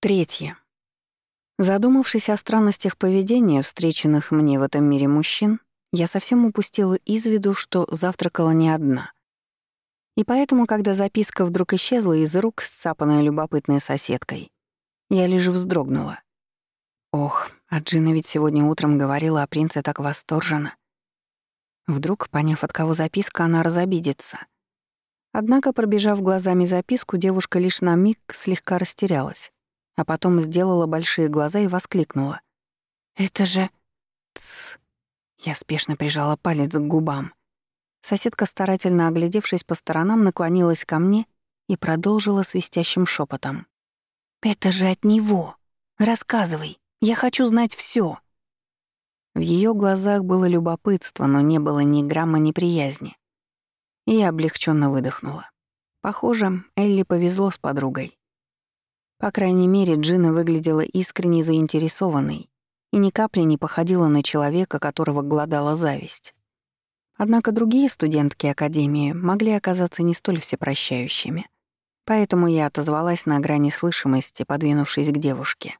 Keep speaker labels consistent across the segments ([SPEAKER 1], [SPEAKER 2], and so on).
[SPEAKER 1] Третье. Задумавшись о странностях поведения встреченных мне в этом мире мужчин, я совсем упустила из виду, что завтракала не одна. И поэтому, когда записка вдруг исчезла из рук, сцапанная любопытной соседкой, я лишь вздрогнула. Ох, а Джина ведь сегодня утром говорила о принце так восторженно. Вдруг, поняв, от кого записка, она разобидится. Однако, пробежав глазами записку, девушка лишь на миг слегка растерялась а потом сделала большие глаза и воскликнула. «Это же...» «Тсс!» Я спешно прижала палец к губам. Соседка, старательно оглядевшись по сторонам, наклонилась ко мне и продолжила свистящим шепотом. «Это же от него! Рассказывай! Я хочу знать все. В ее глазах было любопытство, но не было ни грамма неприязни. И я облегченно выдохнула. Похоже, Элли повезло с подругой. По крайней мере, Джина выглядела искренне заинтересованной и ни капли не походила на человека, которого глодала зависть. Однако другие студентки Академии могли оказаться не столь всепрощающими. Поэтому я отозвалась на грани слышимости, подвинувшись к девушке.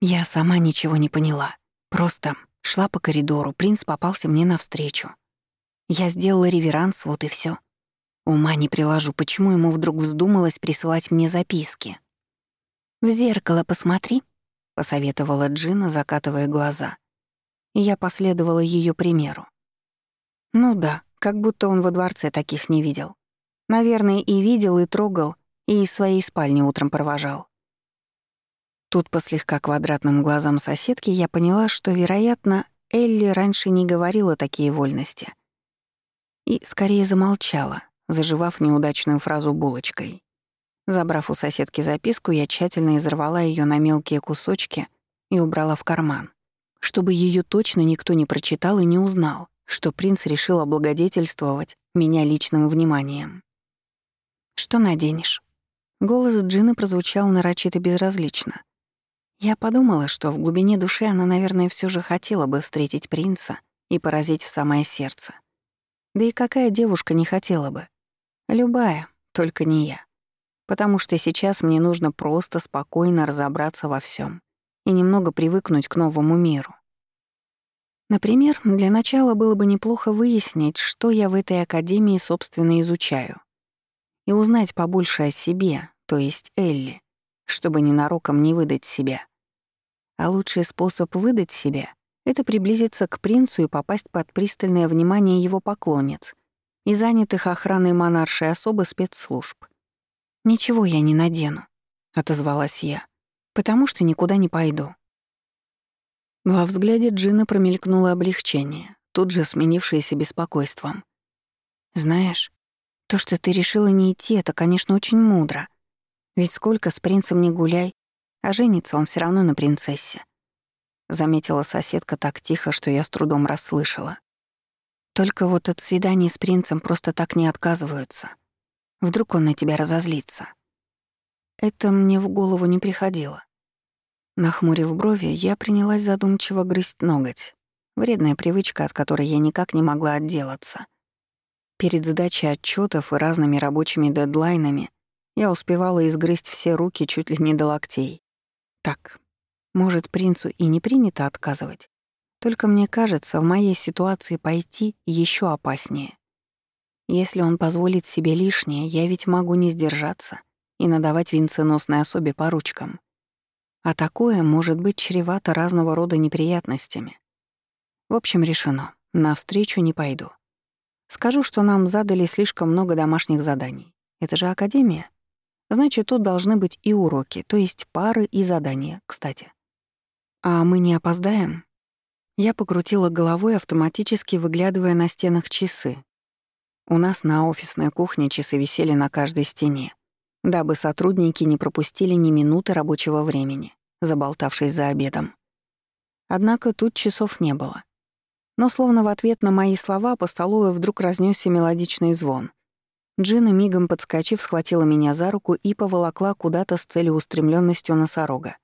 [SPEAKER 1] Я сама ничего не поняла. Просто шла по коридору, принц попался мне навстречу. Я сделала реверанс, вот и все. Ума не приложу, почему ему вдруг вздумалось присылать мне записки. «В зеркало посмотри», — посоветовала Джина, закатывая глаза. Я последовала ее примеру. Ну да, как будто он во дворце таких не видел. Наверное, и видел, и трогал, и из своей спальни утром провожал. Тут по слегка квадратным глазам соседки я поняла, что, вероятно, Элли раньше не говорила такие вольности. И скорее замолчала, заживав неудачную фразу булочкой. Забрав у соседки записку, я тщательно изорвала ее на мелкие кусочки и убрала в карман, чтобы ее точно никто не прочитал и не узнал, что принц решил облагодетельствовать меня личным вниманием. «Что наденешь?» Голос Джины прозвучал нарочито безразлично. Я подумала, что в глубине души она, наверное, все же хотела бы встретить принца и поразить в самое сердце. Да и какая девушка не хотела бы? Любая, только не я. Потому что сейчас мне нужно просто спокойно разобраться во всем и немного привыкнуть к новому миру. Например, для начала было бы неплохо выяснить, что я в этой академии, собственно, изучаю. И узнать побольше о себе, то есть Элли, чтобы ненароком не выдать себя. А лучший способ выдать себя — это приблизиться к принцу и попасть под пристальное внимание его поклонниц, и занятых охраной монаршей особы спецслужб. «Ничего я не надену», — отозвалась я, «потому что никуда не пойду». Во взгляде Джина промелькнуло облегчение, тут же сменившееся беспокойством. «Знаешь, то, что ты решила не идти, это, конечно, очень мудро. Ведь сколько с принцем не гуляй, а женится он все равно на принцессе», — заметила соседка так тихо, что я с трудом расслышала. Только вот от свиданий с принцем просто так не отказываются. Вдруг он на тебя разозлится. Это мне в голову не приходило. Нахмурив брови, я принялась задумчиво грызть ноготь. Вредная привычка, от которой я никак не могла отделаться. Перед сдачей отчетов и разными рабочими дедлайнами я успевала изгрызть все руки чуть ли не до локтей. Так, может, принцу и не принято отказывать, только мне кажется, в моей ситуации пойти еще опаснее. Если он позволит себе лишнее, я ведь могу не сдержаться и надавать венценосной особе по ручкам. А такое может быть чревато разного рода неприятностями. В общем, решено. Навстречу не пойду. Скажу, что нам задали слишком много домашних заданий. Это же академия. Значит, тут должны быть и уроки, то есть пары и задания, кстати. А мы не опоздаем? Я покрутила головой, автоматически выглядывая на стенах часы. У нас на офисной кухне часы висели на каждой стене, дабы сотрудники не пропустили ни минуты рабочего времени, заболтавшись за обедом. Однако тут часов не было. Но словно в ответ на мои слова по столу вдруг разнесся мелодичный звон. Джина, мигом подскочив, схватила меня за руку и поволокла куда-то с целеустремленностью носорога.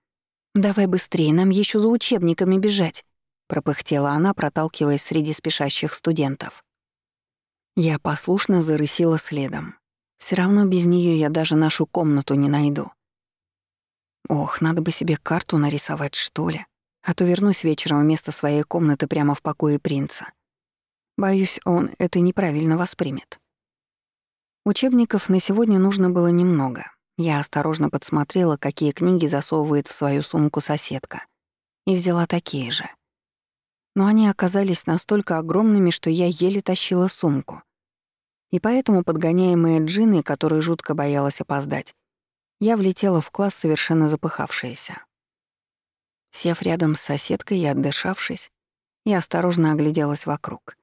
[SPEAKER 1] «Давай быстрее, нам еще за учебниками бежать», — пропыхтела она, проталкиваясь среди спешащих студентов. Я послушно зарысила следом. Все равно без нее я даже нашу комнату не найду. Ох, надо бы себе карту нарисовать, что ли. А то вернусь вечером вместо своей комнаты прямо в покое принца. Боюсь, он это неправильно воспримет. Учебников на сегодня нужно было немного. Я осторожно подсмотрела, какие книги засовывает в свою сумку соседка, и взяла такие же. Но они оказались настолько огромными, что я еле тащила сумку. И поэтому, подгоняемая Джиной, которая жутко боялась опоздать, я влетела в класс совершенно запыхавшаяся. Сев рядом с соседкой и отдышавшись, я осторожно огляделась вокруг.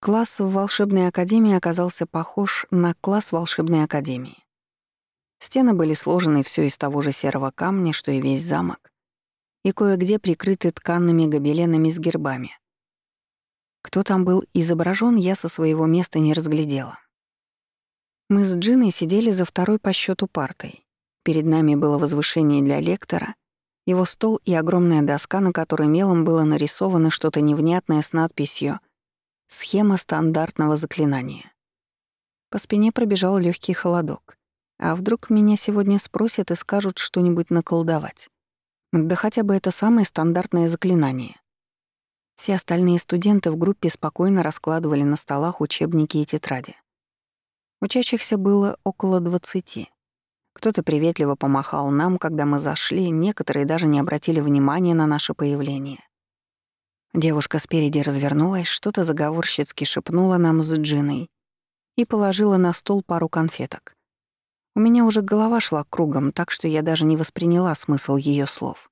[SPEAKER 1] Класс в волшебной академии оказался похож на класс волшебной академии. Стены были сложены все из того же серого камня, что и весь замок, и кое-где прикрыты тканными гобеленами с гербами. Кто там был изображен, я со своего места не разглядела. Мы с Джиной сидели за второй по счету партой. Перед нами было возвышение для лектора, его стол и огромная доска, на которой мелом было нарисовано что-то невнятное с надписью «Схема стандартного заклинания». По спине пробежал легкий холодок. А вдруг меня сегодня спросят и скажут что-нибудь наколдовать? Да хотя бы это самое стандартное заклинание. Все остальные студенты в группе спокойно раскладывали на столах учебники и тетради. Учащихся было около двадцати. Кто-то приветливо помахал нам, когда мы зашли, некоторые даже не обратили внимания на наше появление. Девушка спереди развернулась, что-то заговорщицки шепнула нам с Джиной и положила на стол пару конфеток. У меня уже голова шла кругом, так что я даже не восприняла смысл ее слов.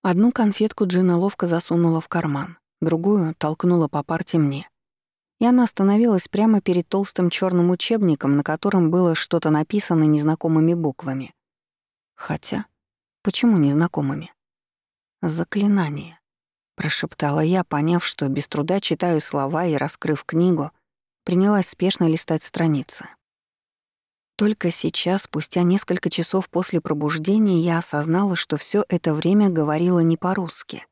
[SPEAKER 1] Одну конфетку Джина ловко засунула в карман, другую толкнула по парте мне и она остановилась прямо перед толстым черным учебником, на котором было что-то написано незнакомыми буквами. Хотя, почему незнакомыми? «Заклинание», — прошептала я, поняв, что без труда читаю слова и, раскрыв книгу, принялась спешно листать страницы. Только сейчас, спустя несколько часов после пробуждения, я осознала, что все это время говорила не по-русски.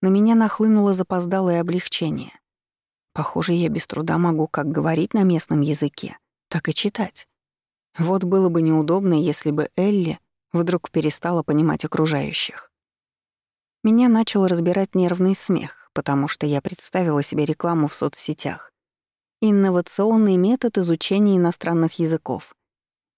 [SPEAKER 1] На меня нахлынуло запоздалое облегчение. Похоже, я без труда могу как говорить на местном языке, так и читать. Вот было бы неудобно, если бы Элли вдруг перестала понимать окружающих. Меня начал разбирать нервный смех, потому что я представила себе рекламу в соцсетях. Инновационный метод изучения иностранных языков.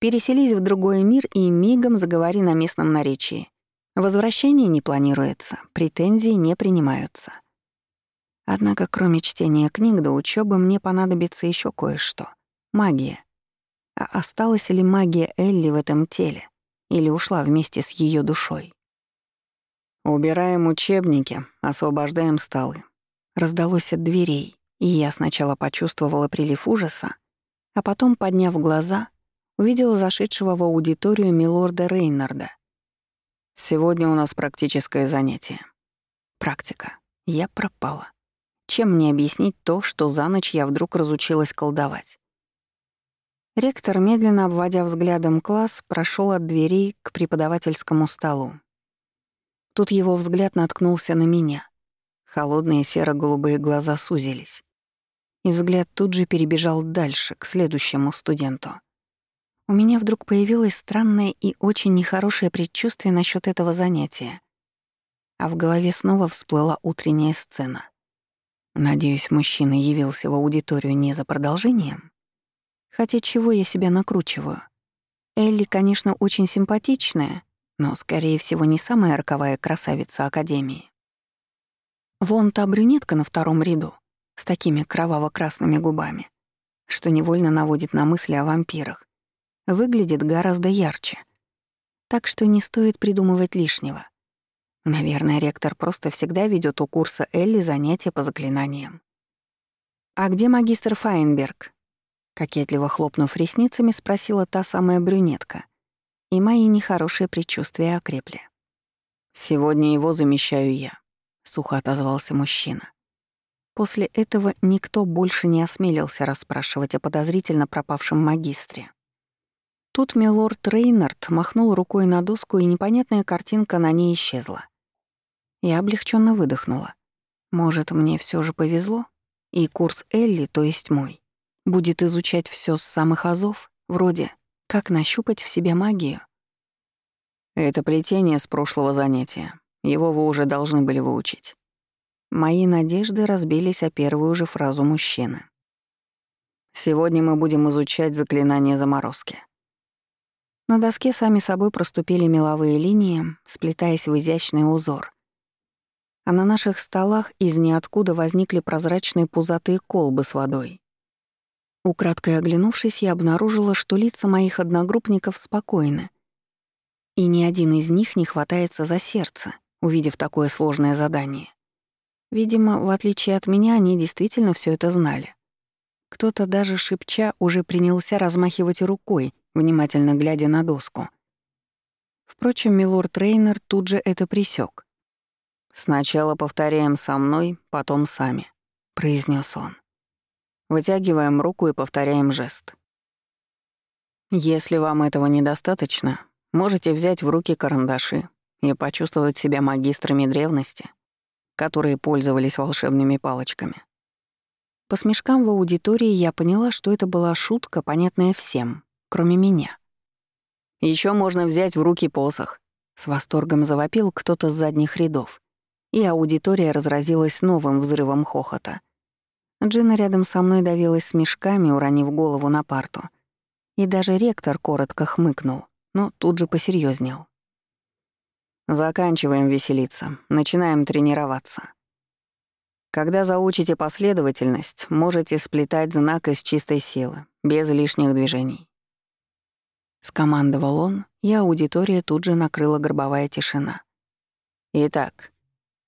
[SPEAKER 1] Переселись в другой мир и мигом заговори на местном наречии. Возвращение не планируется, претензии не принимаются. Однако, кроме чтения книг до учебы, мне понадобится еще кое-что — магия. А осталась ли магия Элли в этом теле? Или ушла вместе с ее душой? «Убираем учебники, освобождаем столы». Раздалось от дверей, я сначала почувствовала прилив ужаса, а потом, подняв глаза, увидела зашедшего в аудиторию милорда Рейнарда. «Сегодня у нас практическое занятие». Практика. Я пропала. Чем мне объяснить то, что за ночь я вдруг разучилась колдовать? Ректор, медленно обводя взглядом класс, прошел от дверей к преподавательскому столу. Тут его взгляд наткнулся на меня. Холодные серо-голубые глаза сузились. И взгляд тут же перебежал дальше, к следующему студенту. У меня вдруг появилось странное и очень нехорошее предчувствие насчет этого занятия. А в голове снова всплыла утренняя сцена. Надеюсь, мужчина явился в аудиторию не за продолжением? Хотя чего я себя накручиваю? Элли, конечно, очень симпатичная, но, скорее всего, не самая роковая красавица Академии. Вон та брюнетка на втором ряду, с такими кроваво-красными губами, что невольно наводит на мысли о вампирах, выглядит гораздо ярче. Так что не стоит придумывать лишнего. Наверное, ректор просто всегда ведет у курса Элли занятия по заклинаниям. «А где магистр Файнберг?» Кокетливо хлопнув ресницами, спросила та самая брюнетка. И мои нехорошие предчувствия окрепли. «Сегодня его замещаю я», — сухо отозвался мужчина. После этого никто больше не осмелился расспрашивать о подозрительно пропавшем магистре. Тут милорд Рейнард махнул рукой на доску, и непонятная картинка на ней исчезла. Я облегченно выдохнула. Может, мне все же повезло, и курс Элли, то есть мой, будет изучать все с самых азов, вроде «как нащупать в себе магию». Это плетение с прошлого занятия. Его вы уже должны были выучить. Мои надежды разбились о первую же фразу мужчины. Сегодня мы будем изучать заклинание заморозки. На доске сами собой проступили меловые линии, сплетаясь в изящный узор. А на наших столах из ниоткуда возникли прозрачные пузатые колбы с водой. Украдкой оглянувшись, я обнаружила, что лица моих одногруппников спокойны. И ни один из них не хватается за сердце, увидев такое сложное задание. Видимо, в отличие от меня, они действительно все это знали. Кто-то даже шепча уже принялся размахивать рукой, внимательно глядя на доску. Впрочем, милорд Рейнер тут же это присек. «Сначала повторяем со мной, потом сами», — произнес он. Вытягиваем руку и повторяем жест. Если вам этого недостаточно, можете взять в руки карандаши и почувствовать себя магистрами древности, которые пользовались волшебными палочками. По смешкам в аудитории я поняла, что это была шутка, понятная всем, кроме меня. Еще можно взять в руки посох», — с восторгом завопил кто-то с задних рядов, и аудитория разразилась новым взрывом хохота. Джина рядом со мной давилась смешками, уронив голову на парту. И даже ректор коротко хмыкнул, но тут же посерьезнел. Заканчиваем веселиться, начинаем тренироваться. Когда заучите последовательность, можете сплетать знак из чистой силы, без лишних движений. Скомандовал он, и аудитория тут же накрыла гробовая тишина. Итак,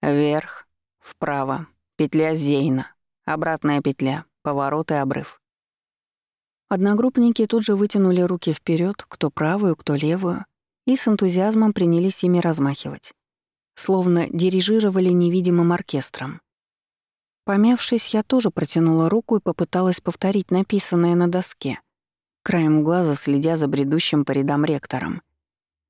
[SPEAKER 1] вверх, вправо, петля Зейна, обратная петля, поворот и обрыв. Одногруппники тут же вытянули руки вперед, кто правую, кто левую, и с энтузиазмом принялись ими размахивать. Словно дирижировали невидимым оркестром. Помявшись, я тоже протянула руку и попыталась повторить написанное на доске, краем глаза следя за бредущим по рядам ректором.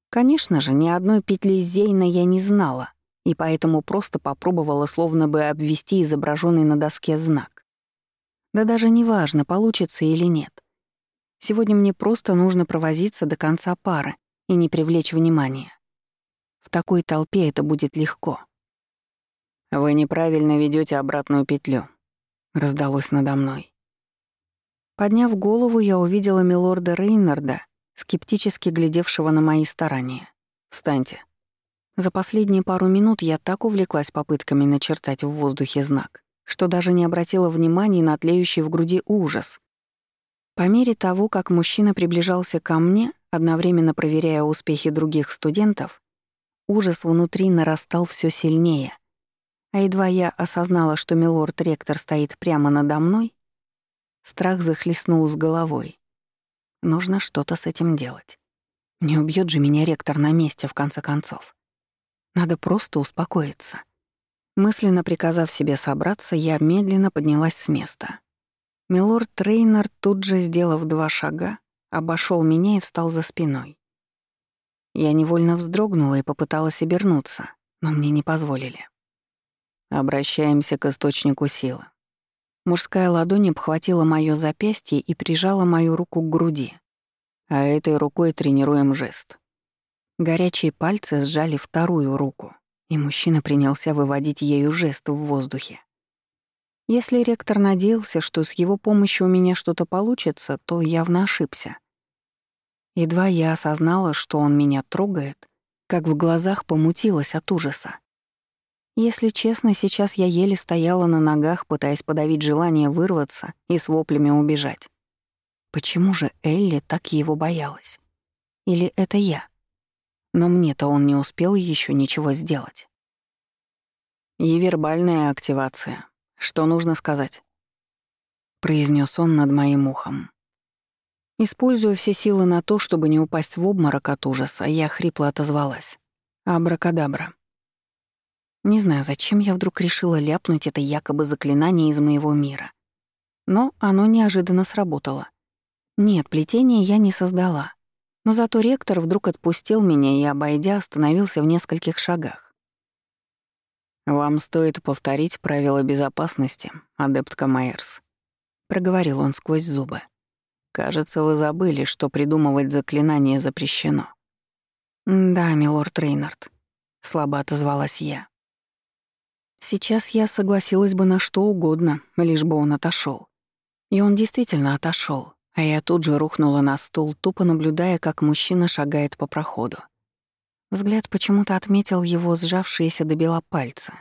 [SPEAKER 1] Конечно же, ни одной петли Зейна я не знала, и поэтому просто попробовала словно бы обвести изображенный на доске знак. Да даже не важно, получится или нет. Сегодня мне просто нужно провозиться до конца пары, и не привлечь внимания. В такой толпе это будет легко. «Вы неправильно ведете обратную петлю», — раздалось надо мной. Подняв голову, я увидела милорда Рейнарда, скептически глядевшего на мои старания. «Встаньте». За последние пару минут я так увлеклась попытками начертать в воздухе знак, что даже не обратила внимания на тлеющий в груди ужас. По мере того, как мужчина приближался ко мне, Одновременно проверяя успехи других студентов, ужас внутри нарастал все сильнее. А едва я осознала, что милорд-ректор стоит прямо надо мной, страх захлестнул с головой. Нужно что-то с этим делать. Не убьет же меня ректор на месте, в конце концов. Надо просто успокоиться. Мысленно приказав себе собраться, я медленно поднялась с места. Милорд Трейнер, тут же сделав два шага, обошел меня и встал за спиной. Я невольно вздрогнула и попыталась обернуться, но мне не позволили. Обращаемся к источнику силы. Мужская ладонь обхватила моё запястье и прижала мою руку к груди. А этой рукой тренируем жест. Горячие пальцы сжали вторую руку, и мужчина принялся выводить ею жест в воздухе. Если ректор надеялся, что с его помощью у меня что-то получится, то явно ошибся. Едва я осознала, что он меня трогает, как в глазах помутилась от ужаса. Если честно, сейчас я еле стояла на ногах, пытаясь подавить желание вырваться и с воплями убежать. Почему же Элли так его боялась? Или это я? Но мне-то он не успел еще ничего сделать. И вербальная активация. Что нужно сказать? произнес он над моим ухом. Используя все силы на то, чтобы не упасть в обморок от ужаса, я хрипло отозвалась. Абракадабра. Не знаю, зачем я вдруг решила ляпнуть это якобы заклинание из моего мира. Но оно неожиданно сработало. Нет, плетение я не создала. Но зато ректор вдруг отпустил меня и, обойдя, остановился в нескольких шагах. «Вам стоит повторить правила безопасности, адептка Майерс», — проговорил он сквозь зубы. Кажется, вы забыли, что придумывать заклинание запрещено. «Да, милорд Рейнард», — слабо отозвалась я. Сейчас я согласилась бы на что угодно, лишь бы он отошел. И он действительно отошел, а я тут же рухнула на стул, тупо наблюдая, как мужчина шагает по проходу. Взгляд почему-то отметил его сжавшиеся до бела пальцы.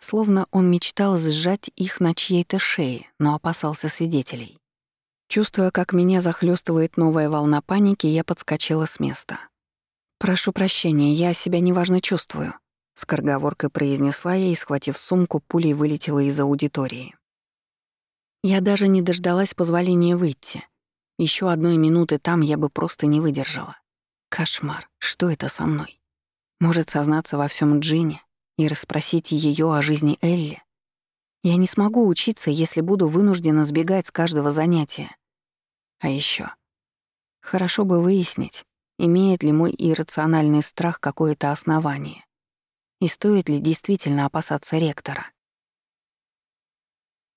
[SPEAKER 1] Словно он мечтал сжать их на чьей-то шее, но опасался свидетелей. Чувствуя, как меня захлестывает новая волна паники, я подскочила с места. «Прошу прощения, я себя неважно чувствую», — скороговоркой произнесла я и, схватив сумку, пулей вылетела из аудитории. Я даже не дождалась позволения выйти. Еще одной минуты там я бы просто не выдержала. Кошмар, что это со мной? Может сознаться во всем Джине и расспросить ее о жизни Элли? Я не смогу учиться, если буду вынуждена сбегать с каждого занятия. А еще хорошо бы выяснить, имеет ли мой иррациональный страх какое-то основание и стоит ли действительно опасаться ректора.